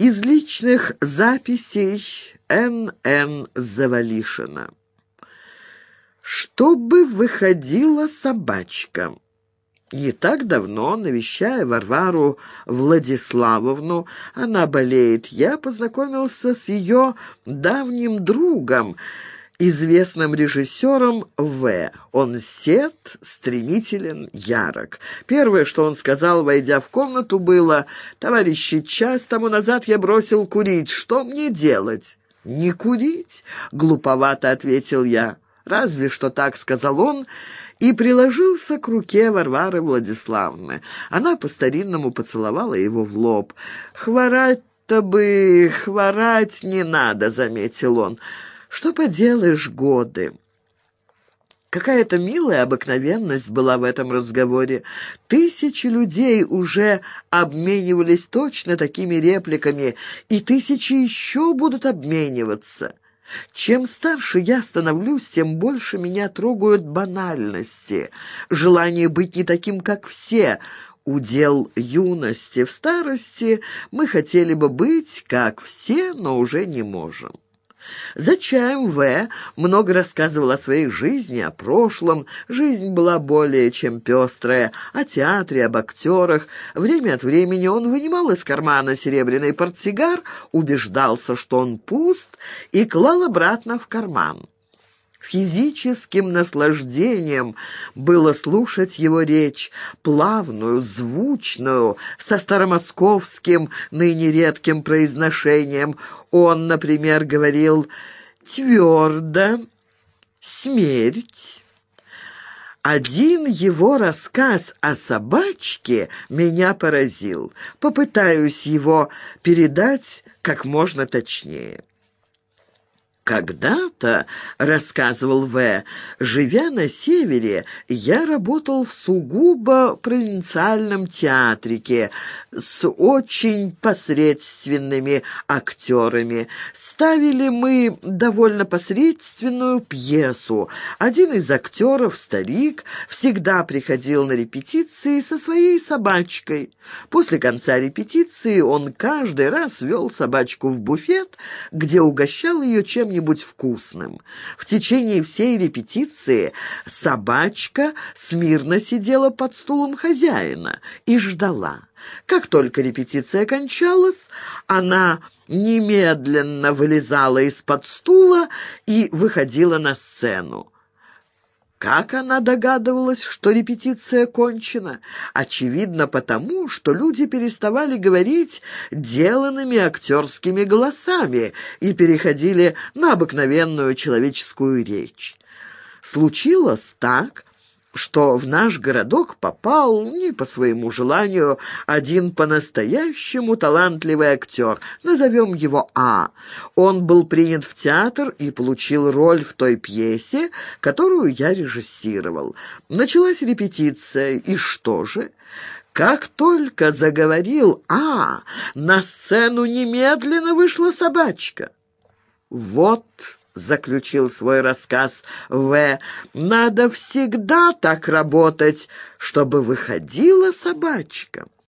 Из личных записей Н.Н. Завалишина. «Чтобы выходила собачка». Не так давно, навещая Варвару Владиславовну, она болеет, я познакомился с ее давним другом, известным режиссером В. Он сед, стремителен, ярок. Первое, что он сказал, войдя в комнату, было «Товарищи, час тому назад я бросил курить. Что мне делать?» «Не курить?» — глуповато ответил я. «Разве что так», — сказал он, и приложился к руке Варвары Владиславны. Она по-старинному поцеловала его в лоб. «Хворать-то бы, хворать не надо», — заметил он. «Что поделаешь, годы?» Какая-то милая обыкновенность была в этом разговоре. Тысячи людей уже обменивались точно такими репликами, и тысячи еще будут обмениваться. Чем старше я становлюсь, тем больше меня трогают банальности, желание быть не таким, как все, удел юности. В старости мы хотели бы быть, как все, но уже не можем. За чаем В. много рассказывал о своей жизни, о прошлом. Жизнь была более чем пестрая, о театре, об актерах. Время от времени он вынимал из кармана серебряный портсигар, убеждался, что он пуст, и клал обратно в карман. Физическим наслаждением было слушать его речь, плавную, звучную, со старомосковским, ныне редким произношением. Он, например, говорил «твердо», «смерть». Один его рассказ о собачке меня поразил. Попытаюсь его передать как можно точнее. «Когда-то, — рассказывал В., — живя на севере, я работал в сугубо провинциальном театрике с очень посредственными актерами. Ставили мы довольно посредственную пьесу. Один из актеров, старик, всегда приходил на репетиции со своей собачкой. После конца репетиции он каждый раз вел собачку в буфет, где угощал ее чем-нибудь чем-нибудь вкусным. В течение всей репетиции собачка смирно сидела под стулом хозяина и ждала. Как только репетиция кончалась, она немедленно вылезала из-под стула и выходила на сцену. Как она догадывалась, что репетиция кончена? Очевидно потому, что люди переставали говорить деланными актерскими голосами и переходили на обыкновенную человеческую речь. Случилось так, что в наш городок попал, не по своему желанию, один по-настоящему талантливый актер. Назовем его А. Он был принят в театр и получил роль в той пьесе, которую я режиссировал. Началась репетиция, и что же? Как только заговорил А, на сцену немедленно вышла собачка. Вот заключил свой рассказ В. «Надо всегда так работать, чтобы выходила собачка».